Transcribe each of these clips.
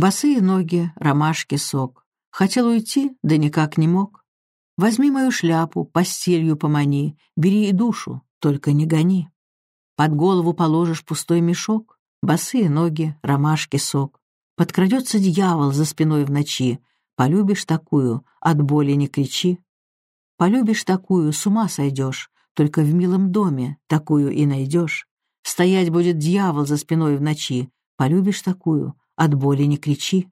Босые ноги, ромашки, сок. Хотел уйти, да никак не мог. Возьми мою шляпу, постелью помани, бери и душу, только не гони. Под голову положишь пустой мешок, босые ноги, ромашки, сок. Подкрадется дьявол за спиной в ночи, полюбишь такую, от боли не кричи. Полюбишь такую, с ума сойдешь, только в милом доме такую и найдешь. Стоять будет дьявол за спиной в ночи, полюбишь такую, от боли не кричи.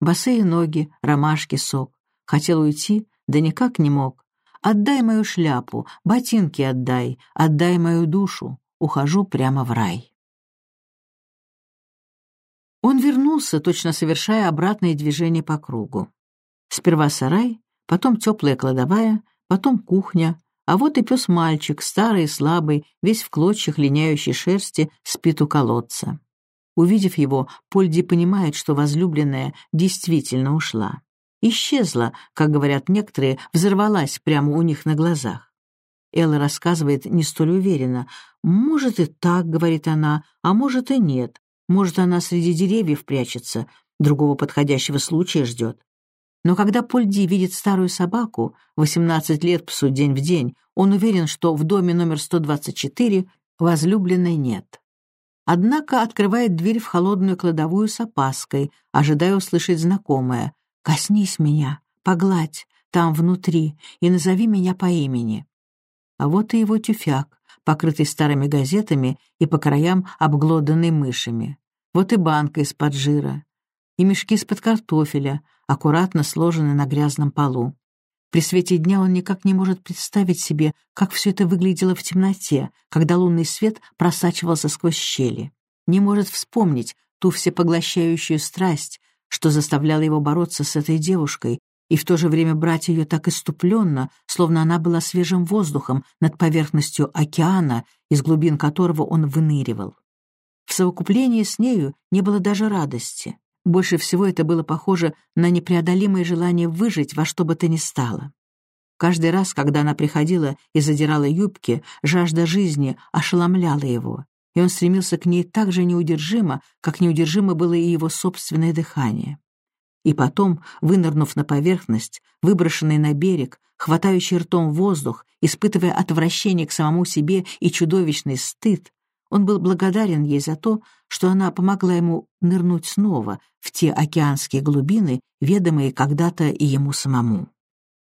Босые ноги, ромашки, сок. Хотел уйти, да никак не мог. Отдай мою шляпу, ботинки отдай, отдай мою душу, ухожу прямо в рай. Он вернулся, точно совершая обратные движения по кругу. Сперва сарай, потом теплая кладовая, потом кухня, а вот и пес-мальчик, старый и слабый, весь в клочьях линяющей шерсти, спит у колодца. Увидев его, Польди понимает, что возлюбленная действительно ушла. Исчезла, как говорят некоторые, взорвалась прямо у них на глазах. Элла рассказывает не столь уверенно. «Может и так», — говорит она, — «а может и нет. Может, она среди деревьев прячется, другого подходящего случая ждет». Но когда Польди видит старую собаку, 18 лет псу день в день, он уверен, что в доме номер 124 возлюбленной нет. Однако открывает дверь в холодную кладовую с опаской, ожидая услышать знакомое. «Коснись меня, погладь, там внутри, и назови меня по имени». А вот и его тюфяк, покрытый старыми газетами и по краям обглоданный мышами. Вот и банка из-под жира. И мешки из-под картофеля, аккуратно сложены на грязном полу. При свете дня он никак не может представить себе, как все это выглядело в темноте, когда лунный свет просачивался сквозь щели. Не может вспомнить ту всепоглощающую страсть, что заставляла его бороться с этой девушкой, и в то же время брать ее так иступленно, словно она была свежим воздухом над поверхностью океана, из глубин которого он выныривал. В совокуплении с нею не было даже радости. Больше всего это было похоже на непреодолимое желание выжить во что бы то ни стало. Каждый раз, когда она приходила и задирала юбки, жажда жизни ошеломляла его, и он стремился к ней так же неудержимо, как неудержимо было и его собственное дыхание. И потом, вынырнув на поверхность, выброшенный на берег, хватающий ртом воздух, испытывая отвращение к самому себе и чудовищный стыд, он был благодарен ей за то, что она помогла ему нырнуть снова в те океанские глубины, ведомые когда-то и ему самому.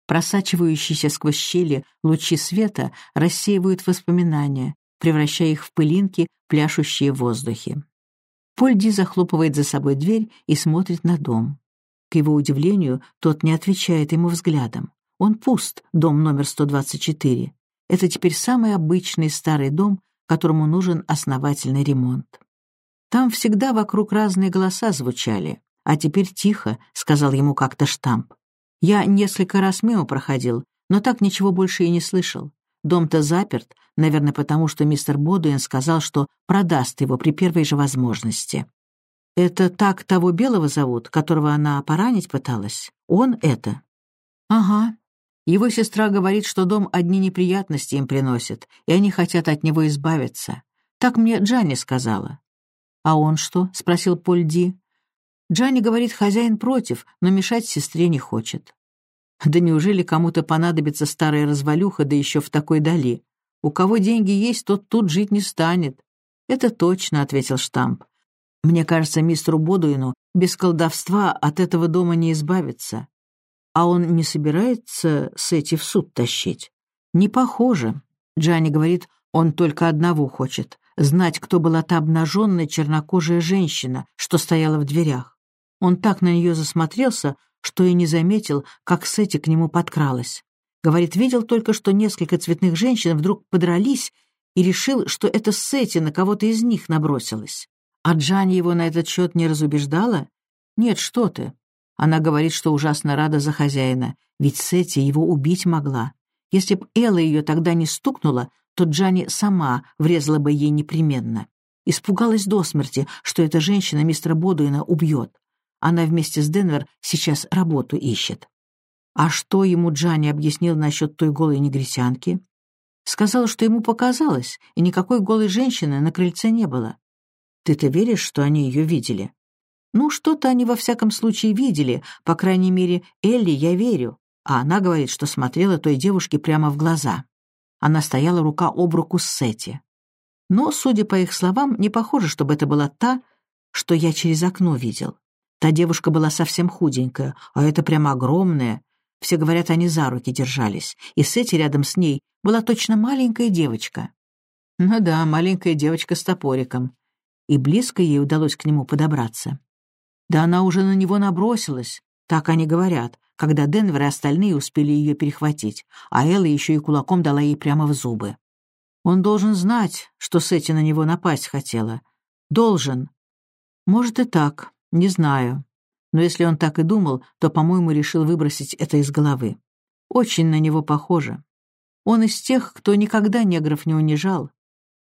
Просачивающиеся сквозь щели лучи света рассеивают воспоминания, превращая их в пылинки, пляшущие в воздухе. Польди захлопывает за собой дверь и смотрит на дом. К его удивлению, тот не отвечает ему взглядом. Он пуст, дом номер 124. Это теперь самый обычный старый дом, которому нужен основательный ремонт. Там всегда вокруг разные голоса звучали, а теперь тихо, сказал ему как-то штамп. Я несколько раз мимо проходил, но так ничего больше и не слышал. Дом-то заперт, наверное, потому что мистер Бодуин сказал, что продаст его при первой же возможности. Это так того белого зовут, которого она поранить пыталась? Он это? Ага, его сестра говорит, что дом одни неприятности им приносит, и они хотят от него избавиться. Так мне Джанни сказала. «А он что?» — спросил Поль Ди. Джанни говорит, хозяин против, но мешать сестре не хочет. Да неужели кому-то понадобится старая развалюха, да еще в такой дали? У кого деньги есть, тот тут жить не станет. Это точно, — ответил Штамп. Мне кажется, мистеру Бодуину без колдовства от этого дома не избавиться. А он не собирается Сэти в суд тащить? Не похоже. Джанни говорит, он только одного хочет — знать, кто была та обнаженная чернокожая женщина, что стояла в дверях. Он так на нее засмотрелся, что и не заметил, как Сэти к нему подкралась. Говорит, видел только, что несколько цветных женщин вдруг подрались и решил, что это Сэти на кого-то из них набросилась. А Джанни его на этот счет не разубеждала? Нет, что ты. Она говорит, что ужасно рада за хозяина, ведь Сетти его убить могла. Если б Элла ее тогда не стукнула, то Джанни сама врезала бы ей непременно. Испугалась до смерти, что эта женщина мистера Бодуина убьет. Она вместе с Денвер сейчас работу ищет. А что ему Джанни объяснил насчет той голой негритянки? Сказал, что ему показалось, и никакой голой женщины на крыльце не было. Ты-то веришь, что они ее видели? Ну, что-то они во всяком случае видели, по крайней мере, Элли я верю, а она говорит, что смотрела той девушке прямо в глаза. Она стояла рука об руку с Сетти. Но, судя по их словам, не похоже, чтобы это была та, что я через окно видел. Та девушка была совсем худенькая, а это прямо огромная. Все говорят, они за руки держались, и Сетти рядом с ней была точно маленькая девочка. Ну да, маленькая девочка с топориком. И близко ей удалось к нему подобраться. Да она уже на него набросилась, так они говорят, когда Денвер и остальные успели ее перехватить, а Элла еще и кулаком дала ей прямо в зубы. Он должен знать, что Сетти на него напасть хотела. Должен. Может и так, не знаю. Но если он так и думал, то, по-моему, решил выбросить это из головы. Очень на него похоже. Он из тех, кто никогда негров не унижал,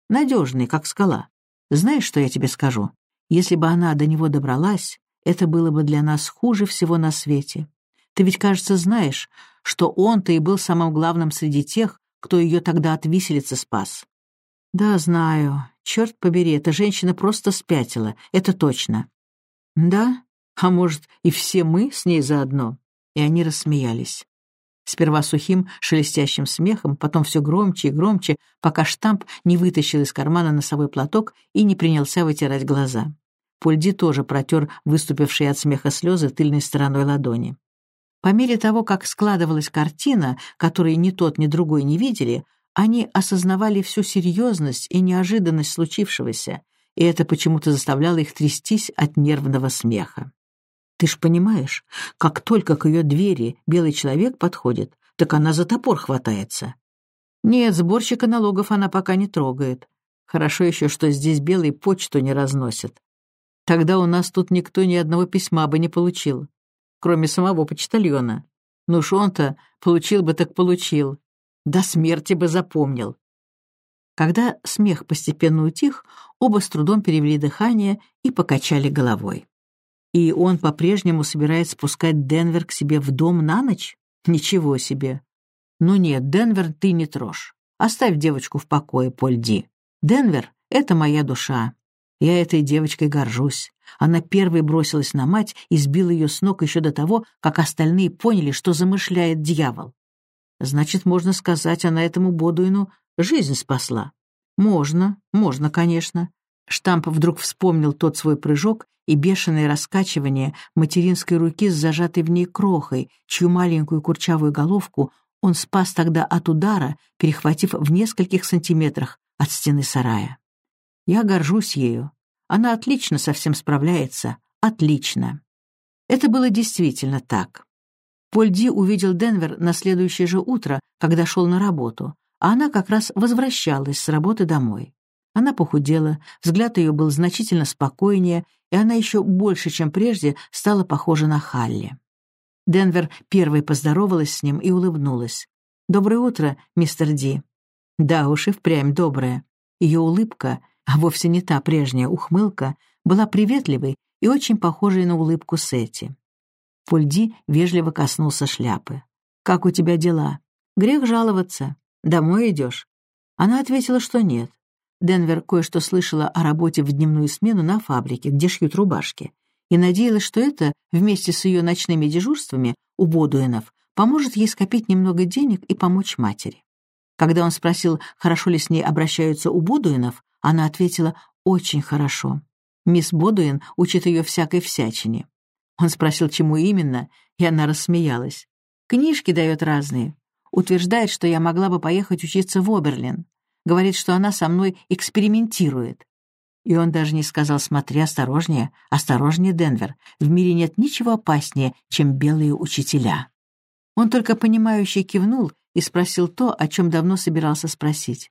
Надежный, как скала. Знаешь, что я тебе скажу? Если бы она до него добралась, это было бы для нас хуже всего на свете. Ты ведь, кажется, знаешь, что он-то и был самым главным среди тех, кто ее тогда от виселицы спас. Да, знаю. Черт побери, эта женщина просто спятила, это точно. Да? А может, и все мы с ней заодно? И они рассмеялись. Сперва сухим, шелестящим смехом, потом все громче и громче, пока штамп не вытащил из кармана носовой платок и не принялся вытирать глаза. Польди тоже протер выступившие от смеха слезы тыльной стороной ладони. По мере того, как складывалась картина, которую ни тот, ни другой не видели, они осознавали всю серьезность и неожиданность случившегося, и это почему-то заставляло их трястись от нервного смеха. Ты ж понимаешь, как только к ее двери белый человек подходит, так она за топор хватается. Нет, сборщика налогов она пока не трогает. Хорошо еще, что здесь белый почту не разносят. Тогда у нас тут никто ни одного письма бы не получил, кроме самого почтальона. Ну ж он-то получил бы так получил. До смерти бы запомнил. Когда смех постепенно утих, оба с трудом перевели дыхание и покачали головой. И он по-прежнему собирается спускать Денвер к себе в дом на ночь? Ничего себе. Ну нет, Денвер ты не трожь. Оставь девочку в покое, Поль Ди. Денвер — это моя душа. Я этой девочкой горжусь. Она первой бросилась на мать и сбила ее с ног еще до того, как остальные поняли, что замышляет дьявол. Значит, можно сказать, она этому Бодуину жизнь спасла. Можно, можно, конечно. Штамп вдруг вспомнил тот свой прыжок и бешеное раскачивание материнской руки с зажатой в ней крохой, чью маленькую курчавую головку он спас тогда от удара, перехватив в нескольких сантиметрах от стены сарая. Я горжусь ею. Она отлично со всем справляется. Отлично. Это было действительно так. Поль Ди увидел Денвер на следующее же утро, когда шел на работу, а она как раз возвращалась с работы домой. Она похудела, взгляд ее был значительно спокойнее, и она еще больше, чем прежде, стала похожа на Халли. Денвер первой поздоровалась с ним и улыбнулась. «Доброе утро, мистер Ди». Да уж и впрямь доброе. Ее улыбка, а вовсе не та прежняя ухмылка, была приветливой и очень похожей на улыбку Сети. Пульди вежливо коснулся шляпы. «Как у тебя дела? Грех жаловаться. Домой идешь?» Она ответила, что нет. Денвер кое-что слышала о работе в дневную смену на фабрике, где шьют рубашки, и надеялась, что это, вместе с ее ночными дежурствами у Бодуинов, поможет ей скопить немного денег и помочь матери. Когда он спросил, хорошо ли с ней обращаются у Бодуинов, она ответила «очень хорошо». Мисс Бодуин учит ее всякой всячине. Он спросил, чему именно, и она рассмеялась. «Книжки дает разные. Утверждает, что я могла бы поехать учиться в Оберлин говорит, что она со мной экспериментирует. И он даже не сказал, смотри, осторожнее, осторожнее, Денвер, в мире нет ничего опаснее, чем белые учителя. Он только понимающе кивнул и спросил то, о чем давно собирался спросить.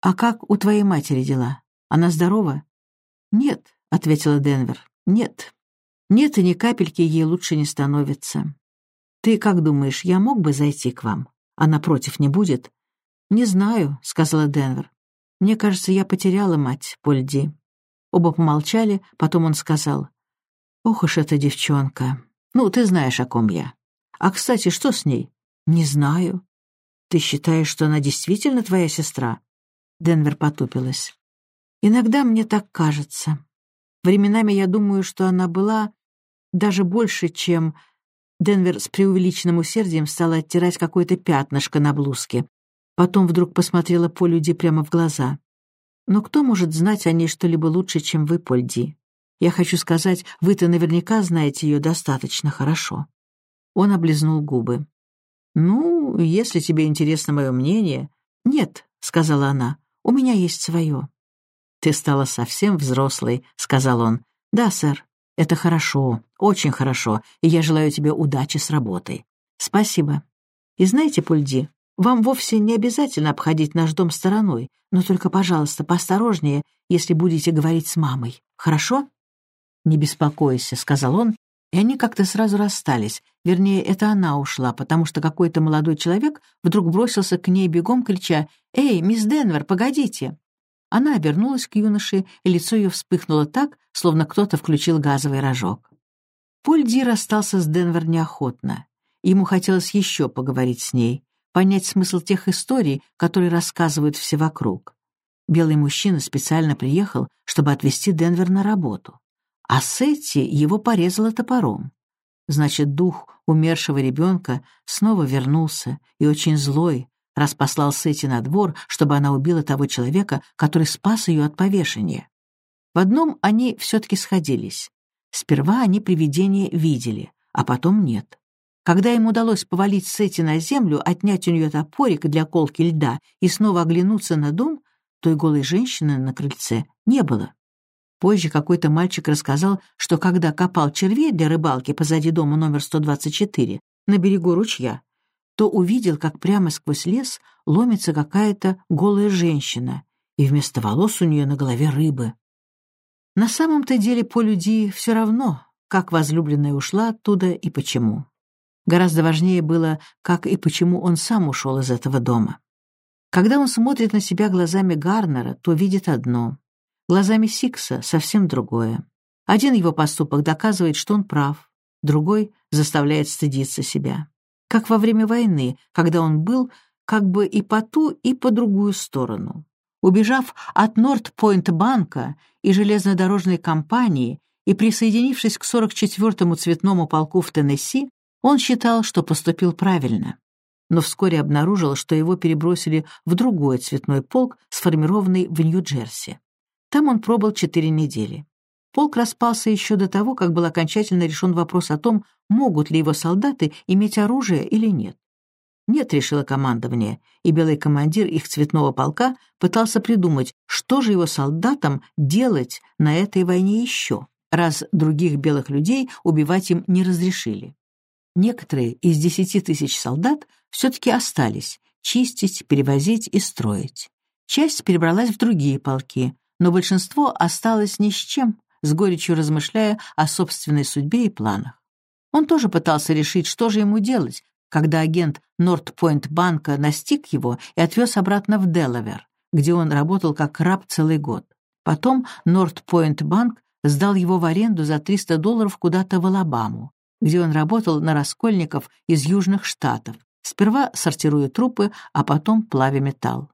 «А как у твоей матери дела? Она здорова?» «Нет», — ответила Денвер, — «нет. Нет, и ни капельки ей лучше не становится. Ты как думаешь, я мог бы зайти к вам? Она против не будет?» «Не знаю», — сказала Денвер. «Мне кажется, я потеряла мать, Польди». Оба помолчали, потом он сказал. «Ох уж эта девчонка. Ну, ты знаешь, о ком я. А, кстати, что с ней?» «Не знаю». «Ты считаешь, что она действительно твоя сестра?» Денвер потупилась. «Иногда мне так кажется. Временами я думаю, что она была даже больше, чем... Денвер с преувеличенным усердием стала оттирать какое-то пятнышко на блузке. Потом вдруг посмотрела Полю Ди прямо в глаза. «Но кто может знать о ней что-либо лучше, чем вы, Поль Ди? Я хочу сказать, вы-то наверняка знаете ее достаточно хорошо». Он облизнул губы. «Ну, если тебе интересно мое мнение...» «Нет», — сказала она, — «у меня есть свое». «Ты стала совсем взрослой», — сказал он. «Да, сэр, это хорошо, очень хорошо, и я желаю тебе удачи с работой». «Спасибо. И знаете, Пульди, вам вовсе не обязательно обходить наш дом стороной, но только, пожалуйста, поосторожнее, если будете говорить с мамой. Хорошо?» «Не беспокойся», — сказал он, и они как-то сразу расстались. Вернее, это она ушла, потому что какой-то молодой человек вдруг бросился к ней бегом, крича «Эй, мисс Денвер, погодите!» Она обернулась к юноше, и лицо ее вспыхнуло так, словно кто-то включил газовый рожок. Поль Ди расстался с Денвер неохотно. Ему хотелось еще поговорить с ней, понять смысл тех историй, которые рассказывают все вокруг. Белый мужчина специально приехал, чтобы отвезти Денвер на работу. А Сетти его порезала топором. Значит, дух умершего ребенка снова вернулся, и очень злой, раз послал Сети на двор, чтобы она убила того человека, который спас ее от повешения. В одном они все-таки сходились. Сперва они привидение видели, а потом нет. Когда им удалось повалить Сети на землю, отнять у нее топорик для колки льда и снова оглянуться на дом, той голой женщины на крыльце не было. Позже какой-то мальчик рассказал, что когда копал червей для рыбалки позади дома номер 124 на берегу ручья, то увидел, как прямо сквозь лес ломится какая-то голая женщина, и вместо волос у нее на голове рыбы. На самом-то деле по люди все равно, как возлюбленная ушла оттуда и почему. Гораздо важнее было, как и почему он сам ушел из этого дома. Когда он смотрит на себя глазами Гарнера, то видит одно. Глазами Сикса совсем другое. Один его поступок доказывает, что он прав, другой заставляет стыдиться себя как во время войны, когда он был как бы и по ту, и по другую сторону. Убежав от Норт-Пойнт-банка и железнодорожной компании и присоединившись к 44-му цветному полку в Теннесси, он считал, что поступил правильно. Но вскоре обнаружил, что его перебросили в другой цветной полк, сформированный в Нью-Джерси. Там он пробыл четыре недели. Полк распался еще до того, как был окончательно решен вопрос о том, могут ли его солдаты иметь оружие или нет. Нет, решило командование, и белый командир их цветного полка пытался придумать, что же его солдатам делать на этой войне еще, раз других белых людей убивать им не разрешили. Некоторые из десяти тысяч солдат все-таки остались чистить, перевозить и строить. Часть перебралась в другие полки, но большинство осталось ни с чем, с горечью размышляя о собственной судьбе и планах. Он тоже пытался решить, что же ему делать, когда агент Норт-Пойнт банка настиг его и отвез обратно в Делавер, где он работал как раб целый год. Потом Норт-Пойнт банк сдал его в аренду за 300 долларов куда-то в Алабаму, где он работал на раскольников из Южных Штатов, сперва сортируя трупы, а потом плавя металл.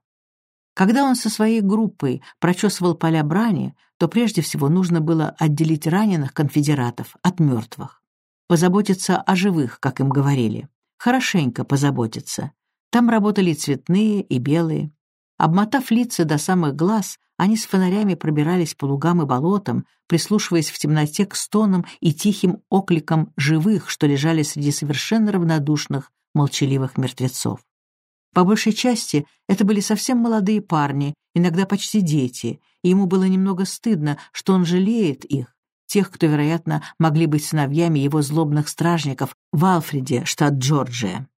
Когда он со своей группой прочесывал поля брани, то прежде всего нужно было отделить раненых конфедератов от мертвых. Позаботиться о живых, как им говорили. Хорошенько позаботиться. Там работали цветные и белые. Обмотав лица до самых глаз, они с фонарями пробирались по лугам и болотам, прислушиваясь в темноте к стонам и тихим окликам живых, что лежали среди совершенно равнодушных, молчаливых мертвецов. По большей части это были совсем молодые парни, иногда почти дети, и ему было немного стыдно, что он жалеет их, тех, кто, вероятно, могли быть сыновьями его злобных стражников в Алфреде, штат Джорджия.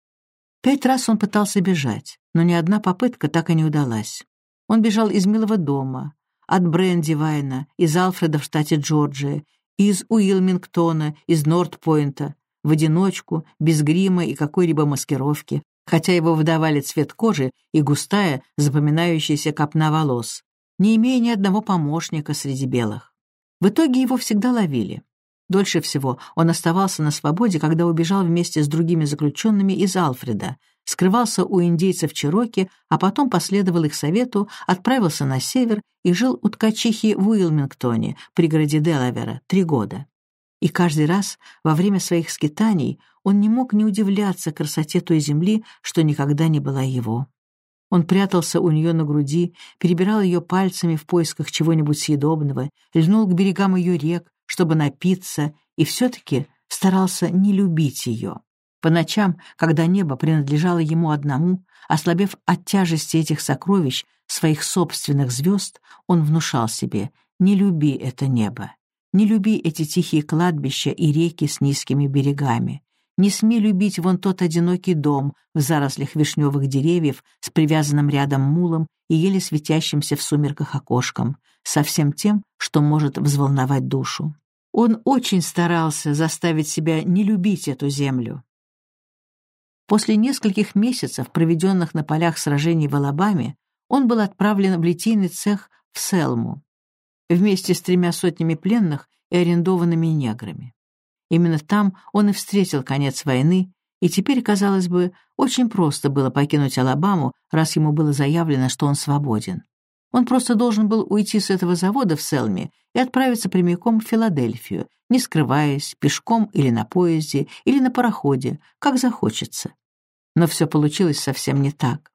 Пять раз он пытался бежать, но ни одна попытка так и не удалась. Он бежал из милого дома, от Брендивайна, из Алфреда в штате Джорджия, из Уилмингтона, из Нортпойнта, в одиночку, без грима и какой-либо маскировки, хотя его выдавали цвет кожи и густая, запоминающаяся копна волос, не имея ни одного помощника среди белых. В итоге его всегда ловили. Дольше всего он оставался на свободе, когда убежал вместе с другими заключенными из Алфреда, скрывался у индейцев Чироки, а потом последовал их совету, отправился на север и жил у ткачихи в Уилмингтоне, пригороде Делавера, три года. И каждый раз во время своих скитаний он не мог не удивляться красоте той земли, что никогда не была его. Он прятался у нее на груди, перебирал ее пальцами в поисках чего-нибудь съедобного, льнул к берегам ее рек, чтобы напиться, и все-таки старался не любить ее. По ночам, когда небо принадлежало ему одному, ослабев от тяжести этих сокровищ, своих собственных звезд, он внушал себе «Не люби это небо, не люби эти тихие кладбища и реки с низкими берегами, не смей любить вон тот одинокий дом в зарослях вишневых деревьев с привязанным рядом мулом и еле светящимся в сумерках окошком, со всем тем, что может взволновать душу. Он очень старался заставить себя не любить эту землю. После нескольких месяцев, проведенных на полях сражений в Алабаме, он был отправлен в литейный цех в Селму вместе с тремя сотнями пленных и арендованными неграми. Именно там он и встретил конец войны, и теперь, казалось бы, очень просто было покинуть Алабаму, раз ему было заявлено, что он свободен. Он просто должен был уйти с этого завода в Селме и отправиться прямиком в Филадельфию, не скрываясь, пешком или на поезде, или на пароходе, как захочется. Но все получилось совсем не так.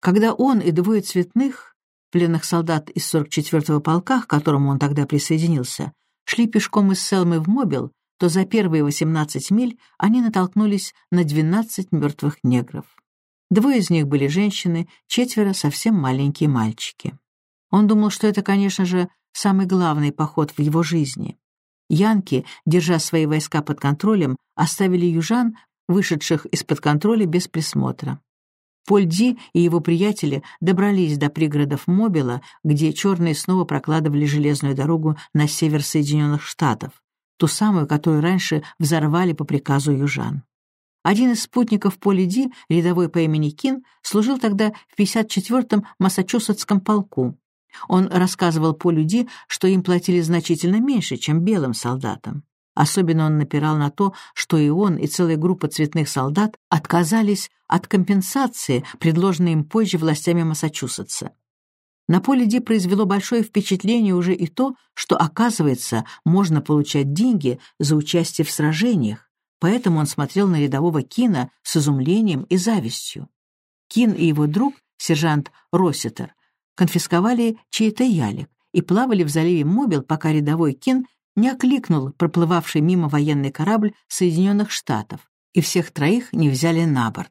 Когда он и двое цветных, пленных солдат из 44-го полка, к которому он тогда присоединился, шли пешком из Селмы в Мобил, то за первые 18 миль они натолкнулись на 12 мертвых негров. Двое из них были женщины, четверо — совсем маленькие мальчики. Он думал, что это, конечно же, самый главный поход в его жизни. Янки, держа свои войска под контролем, оставили южан, вышедших из-под контроля без присмотра. Поль Ди и его приятели добрались до пригородов Мобила, где черные снова прокладывали железную дорогу на север Соединенных Штатов ту самую, которую раньше взорвали по приказу южан. Один из спутников Поли Ди, рядовой по имени Кин, служил тогда в 54-м Массачусетском полку. Он рассказывал Полю Ди, что им платили значительно меньше, чем белым солдатам. Особенно он напирал на то, что и он, и целая группа цветных солдат отказались от компенсации, предложенной им позже властями Массачусетса. На поле Ди произвело большое впечатление уже и то, что, оказывается, можно получать деньги за участие в сражениях, поэтому он смотрел на рядового Кина с изумлением и завистью. Кин и его друг, сержант Росситер, конфисковали чей-то ялик и плавали в заливе Мобил, пока рядовой Кин не окликнул проплывавший мимо военный корабль Соединенных Штатов, и всех троих не взяли на борт.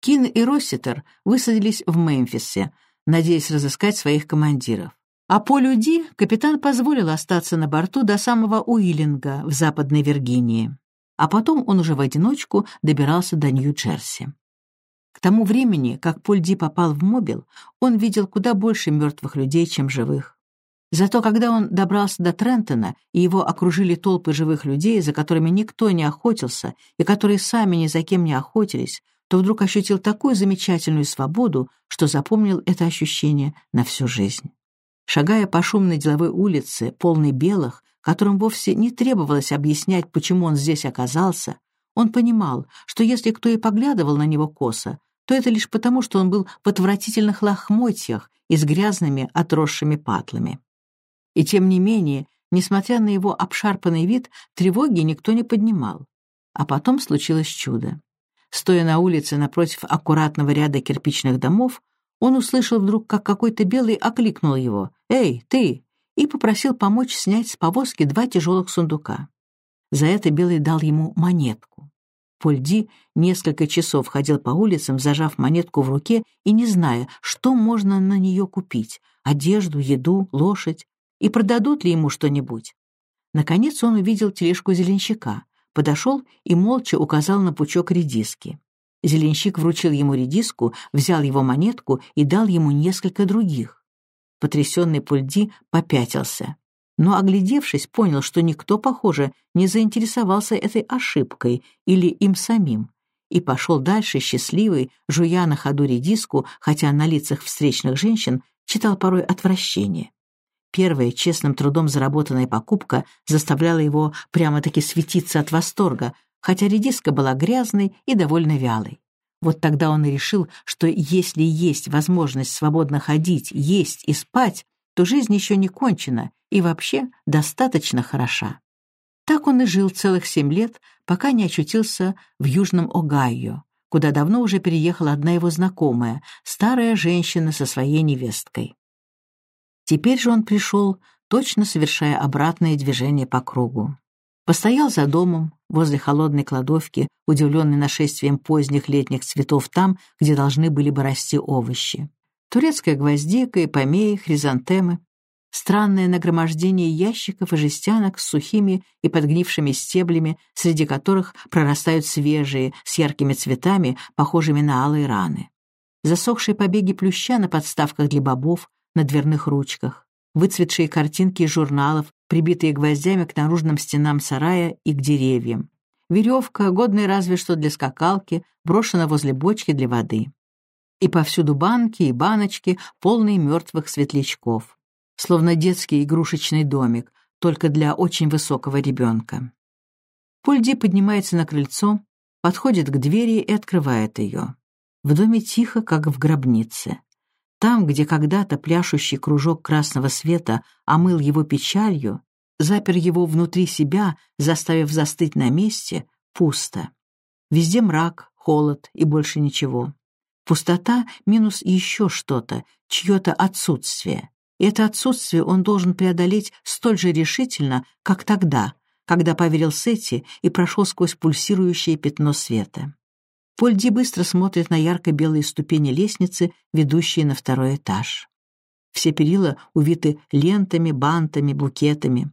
Кин и Росситер высадились в Мемфисе, надеясь разыскать своих командиров. А по люди капитан позволил остаться на борту до самого Уиллинга в Западной Виргинии. А потом он уже в одиночку добирался до Нью-Джерси. К тому времени, как Польди попал в Мобил, он видел куда больше мертвых людей, чем живых. Зато когда он добрался до Трентона, и его окружили толпы живых людей, за которыми никто не охотился и которые сами ни за кем не охотились, то вдруг ощутил такую замечательную свободу, что запомнил это ощущение на всю жизнь. Шагая по шумной деловой улице, полной белых, которым вовсе не требовалось объяснять, почему он здесь оказался, он понимал, что если кто и поглядывал на него косо, то это лишь потому, что он был в отвратительных лохмотьях и с грязными отросшими патлами. И тем не менее, несмотря на его обшарпанный вид, тревоги никто не поднимал. А потом случилось чудо. Стоя на улице напротив аккуратного ряда кирпичных домов, он услышал вдруг, как какой-то белый окликнул его «Эй, ты!» и попросил помочь снять с повозки два тяжелых сундука. За это Белый дал ему монетку. Польди несколько часов ходил по улицам, зажав монетку в руке и не зная, что можно на нее купить — одежду, еду, лошадь, и продадут ли ему что-нибудь. Наконец он увидел тележку зеленщика подошел и молча указал на пучок редиски. Зеленщик вручил ему редиску, взял его монетку и дал ему несколько других. Потрясенный Пульди попятился. Но, оглядевшись, понял, что никто, похоже, не заинтересовался этой ошибкой или им самим, и пошел дальше счастливый, жуя на ходу редиску, хотя на лицах встречных женщин читал порой отвращение. Первая честным трудом заработанная покупка заставляла его прямо-таки светиться от восторга, хотя редиска была грязной и довольно вялой. Вот тогда он и решил, что если есть возможность свободно ходить, есть и спать, то жизнь еще не кончена и вообще достаточно хороша. Так он и жил целых семь лет, пока не очутился в Южном Огайо, куда давно уже переехала одна его знакомая, старая женщина со своей невесткой. Теперь же он пришел, точно совершая обратное движение по кругу. Постоял за домом, возле холодной кладовки, удивленный нашествием поздних летних цветов там, где должны были бы расти овощи. Турецкая гвоздика, ипомеи, хризантемы. Странное нагромождение ящиков и жестянок с сухими и подгнившими стеблями, среди которых прорастают свежие, с яркими цветами, похожими на алые раны. Засохшие побеги плюща на подставках для бобов, на дверных ручках, выцветшие картинки из журналов, прибитые гвоздями к наружным стенам сарая и к деревьям. Веревка, годная разве что для скакалки, брошена возле бочки для воды. И повсюду банки и баночки, полные мертвых светлячков словно детский игрушечный домик, только для очень высокого ребенка. Польди поднимается на крыльцо, подходит к двери и открывает ее. В доме тихо, как в гробнице. Там, где когда-то пляшущий кружок красного света омыл его печалью, запер его внутри себя, заставив застыть на месте, пусто. Везде мрак, холод и больше ничего. Пустота минус еще что-то, чье-то отсутствие. И это отсутствие он должен преодолеть столь же решительно, как тогда, когда поверил Сети и прошел сквозь пульсирующее пятно света. Польди быстро смотрит на ярко-белые ступени лестницы, ведущие на второй этаж. Все перила увиты лентами, бантами, букетами.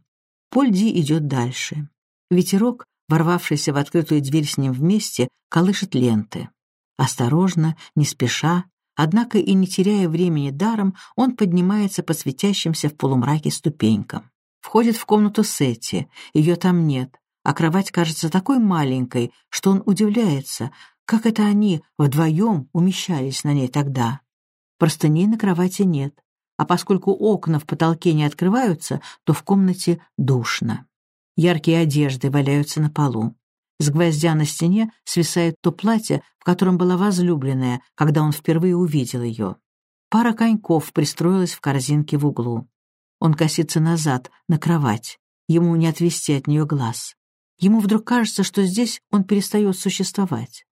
Польди идет дальше. Ветерок, ворвавшийся в открытую дверь с ним вместе, колышет ленты. Осторожно, не спеша, Однако и не теряя времени даром, он поднимается по светящимся в полумраке ступенькам. Входит в комнату Сетти, ее там нет, а кровать кажется такой маленькой, что он удивляется, как это они вдвоем умещались на ней тогда. Простыней на кровати нет, а поскольку окна в потолке не открываются, то в комнате душно. Яркие одежды валяются на полу. С гвоздя на стене свисает то платье, в котором была возлюбленная, когда он впервые увидел ее. Пара коньков пристроилась в корзинке в углу. Он косится назад, на кровать. Ему не отвести от нее глаз. Ему вдруг кажется, что здесь он перестает существовать.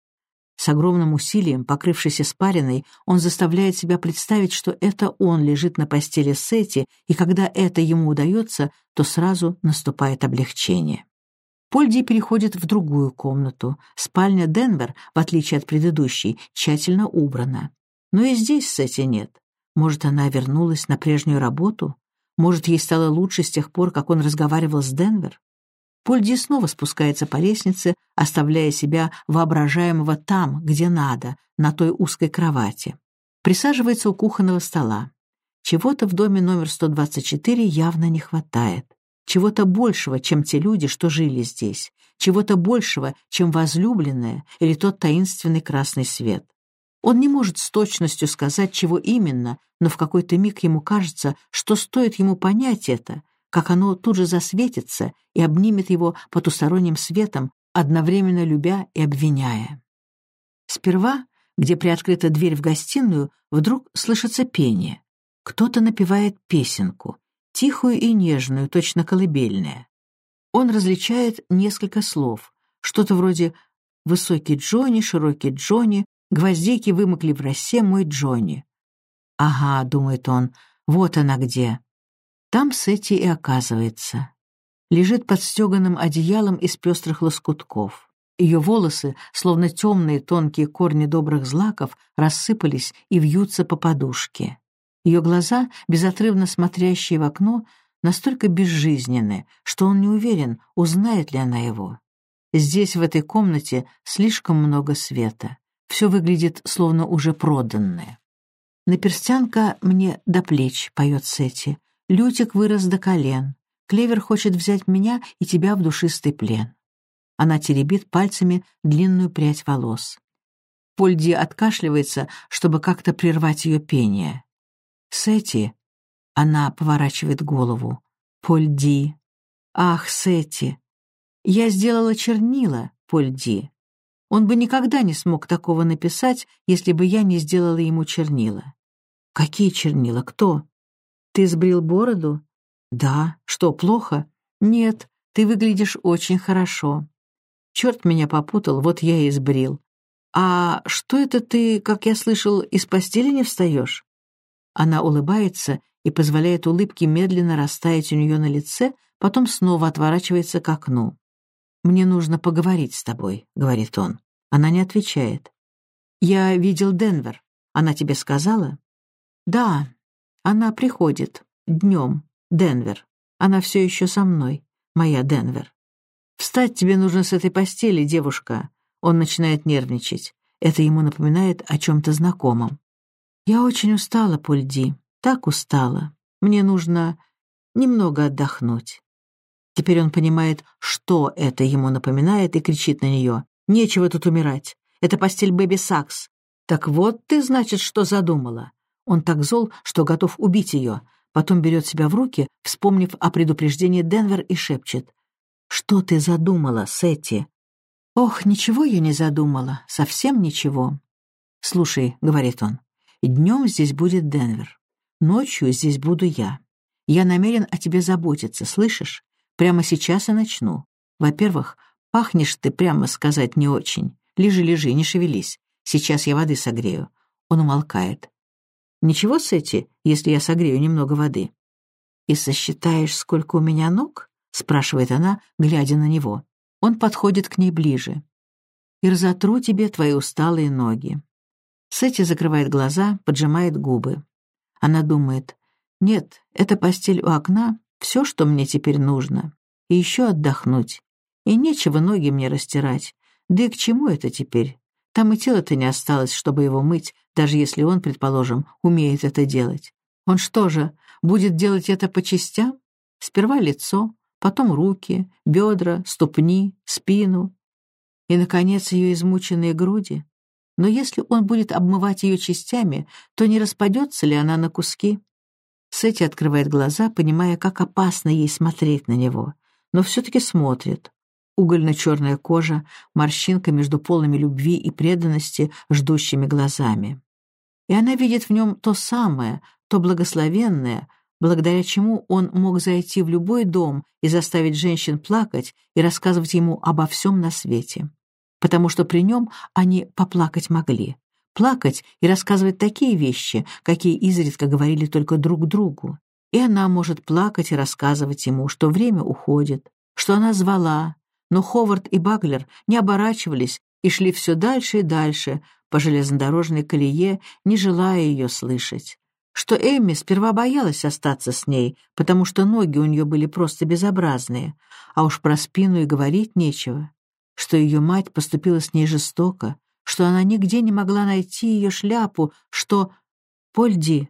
С огромным усилием, покрывшись испариной, он заставляет себя представить, что это он лежит на постели Сети, и когда это ему удается, то сразу наступает облегчение. Польди переходит в другую комнату. Спальня Денвер, в отличие от предыдущей, тщательно убрана. Но и здесь Сети нет. Может, она вернулась на прежнюю работу? Может, ей стало лучше с тех пор, как он разговаривал с Денвер? Польди снова спускается по лестнице, оставляя себя воображаемого там, где надо, на той узкой кровати. Присаживается у кухонного стола. Чего-то в доме номер 124 явно не хватает чего-то большего, чем те люди, что жили здесь, чего-то большего, чем возлюбленная или тот таинственный красный свет. Он не может с точностью сказать, чего именно, но в какой-то миг ему кажется, что стоит ему понять это, как оно тут же засветится и обнимет его потусторонним светом, одновременно любя и обвиняя. Сперва, где приоткрыта дверь в гостиную, вдруг слышится пение. Кто-то напевает песенку тихую и нежную, точно колыбельная. Он различает несколько слов, что-то вроде «высокий Джонни», «широкий Джонни», «гвоздики вымокли в росе, мой Джонни». «Ага», — думает он, — «вот она где». Там Сетти и оказывается. Лежит под стеганым одеялом из пестрых лоскутков. Ее волосы, словно темные тонкие корни добрых злаков, рассыпались и вьются по подушке. Ее глаза, безотрывно смотрящие в окно, настолько безжизненны, что он не уверен, узнает ли она его. Здесь, в этой комнате, слишком много света. Все выглядит словно уже проданное. «Наперстянка мне до плеч», — поет Сети. «Лютик вырос до колен. Клевер хочет взять меня и тебя в душистый плен». Она теребит пальцами длинную прядь волос. Польди откашливается, чтобы как-то прервать ее пение. Сети. Она поворачивает голову. Поль Ди. Ах, Сетти. Я сделала чернила, Поль Ди. Он бы никогда не смог такого написать, если бы я не сделала ему чернила. Какие чернила? Кто? Ты сбрил бороду? Да. Что, плохо? Нет, ты выглядишь очень хорошо. Черт меня попутал, вот я и сбрил. А что это ты, как я слышал, из постели не встаешь? Она улыбается и позволяет улыбке медленно растаять у нее на лице, потом снова отворачивается к окну. «Мне нужно поговорить с тобой», — говорит он. Она не отвечает. «Я видел Денвер. Она тебе сказала?» «Да, она приходит. Днем. Денвер. Она все еще со мной. Моя Денвер. Встать тебе нужно с этой постели, девушка». Он начинает нервничать. Это ему напоминает о чем-то знакомом. «Я очень устала, Пульди. Так устала. Мне нужно немного отдохнуть». Теперь он понимает, что это ему напоминает, и кричит на нее. Нечего тут умирать. Это постель Бэби Сакс. Так вот ты, значит, что задумала. Он так зол, что готов убить ее. Потом берет себя в руки, вспомнив о предупреждении Денвер, и шепчет. «Что ты задумала, Сетти?» «Ох, ничего я не задумала. Совсем ничего». «Слушай», — говорит он, — «днем здесь будет Денвер. Ночью здесь буду я. Я намерен о тебе заботиться, слышишь? Прямо сейчас и начну. Во-первых, Пахнешь ты, прямо сказать, не очень. Лежи, лежи, не шевелись. Сейчас я воды согрею. Он умолкает. Ничего, Сети, если я согрею немного воды? И сосчитаешь, сколько у меня ног? Спрашивает она, глядя на него. Он подходит к ней ближе. И разотру тебе твои усталые ноги. Сети закрывает глаза, поджимает губы. Она думает, нет, эта постель у окна — все, что мне теперь нужно. И еще отдохнуть. И нечего ноги мне растирать. Да и к чему это теперь? Там и тела-то не осталось, чтобы его мыть, даже если он, предположим, умеет это делать. Он что же, будет делать это по частям? Сперва лицо, потом руки, бедра, ступни, спину и, наконец, ее измученные груди. Но если он будет обмывать ее частями, то не распадется ли она на куски? Сэти открывает глаза, понимая, как опасно ей смотреть на него, но все-таки смотрит угольно-черная кожа, морщинка между полными любви и преданности, ждущими глазами. И она видит в нем то самое, то благословенное, благодаря чему он мог зайти в любой дом и заставить женщин плакать и рассказывать ему обо всем на свете. Потому что при нем они поплакать могли. Плакать и рассказывать такие вещи, какие изредка говорили только друг другу. И она может плакать и рассказывать ему, что время уходит, что она звала, но Ховард и Баглер не оборачивались и шли все дальше и дальше по железнодорожной колее, не желая ее слышать. Что Эмми сперва боялась остаться с ней, потому что ноги у нее были просто безобразные, а уж про спину и говорить нечего. Что ее мать поступила с ней жестоко, что она нигде не могла найти ее шляпу, что... Польди,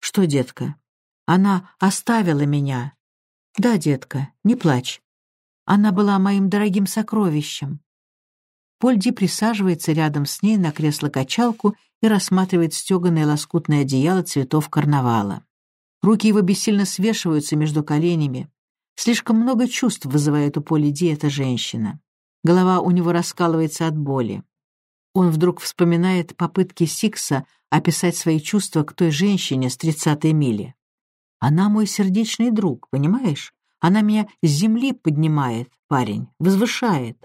что, детка? Она оставила меня. Да, детка, не плачь. Она была моим дорогим сокровищем. Польди присаживается рядом с ней на кресло-качалку и рассматривает стеганое лоскутное одеяло цветов карнавала. Руки его бессильно свешиваются между коленями. Слишком много чувств вызывает у Поли Ди эта женщина. Голова у него раскалывается от боли. Он вдруг вспоминает попытки Сикса описать свои чувства к той женщине с тридцатой мили. «Она мой сердечный друг, понимаешь? Она меня с земли поднимает, парень, возвышает.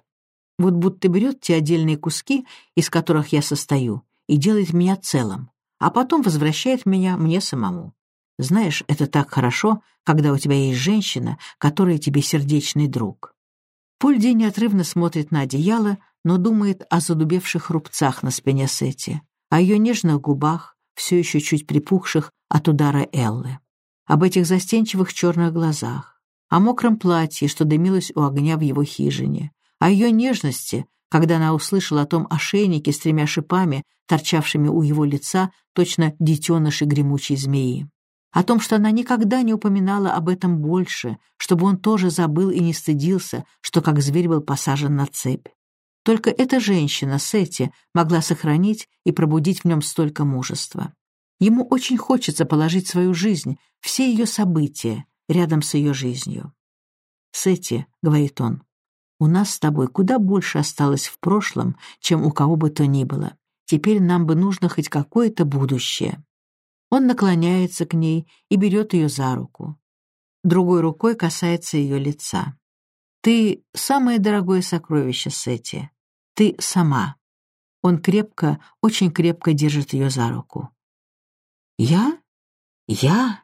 Вот будто берет те отдельные куски, из которых я состою, и делает меня целым, а потом возвращает меня мне самому. Знаешь, это так хорошо, когда у тебя есть женщина, которая тебе сердечный друг. Пульди неотрывно смотрит на одеяло, но думает о задубевших рубцах на спине Сети, о ее нежных губах, все еще чуть припухших от удара Эллы, об этих застенчивых черных глазах, о мокром платье, что дымилось у огня в его хижине, о ее нежности, когда она услышала о том ошейнике с тремя шипами, торчавшими у его лица, точно детеныши гремучей змеи. О том, что она никогда не упоминала об этом больше, чтобы он тоже забыл и не стыдился, что как зверь был посажен на цепь. Только эта женщина, Сетти, могла сохранить и пробудить в нем столько мужества. Ему очень хочется положить свою жизнь, все ее события, рядом с ее жизнью. «Сетти», — говорит он, — «у нас с тобой куда больше осталось в прошлом, чем у кого бы то ни было. Теперь нам бы нужно хоть какое-то будущее». Он наклоняется к ней и берет ее за руку. Другой рукой касается ее лица. «Ты — самое дорогое сокровище, Сетти. Ты сама». Он крепко, очень крепко держит ее за руку. «Я? Я?»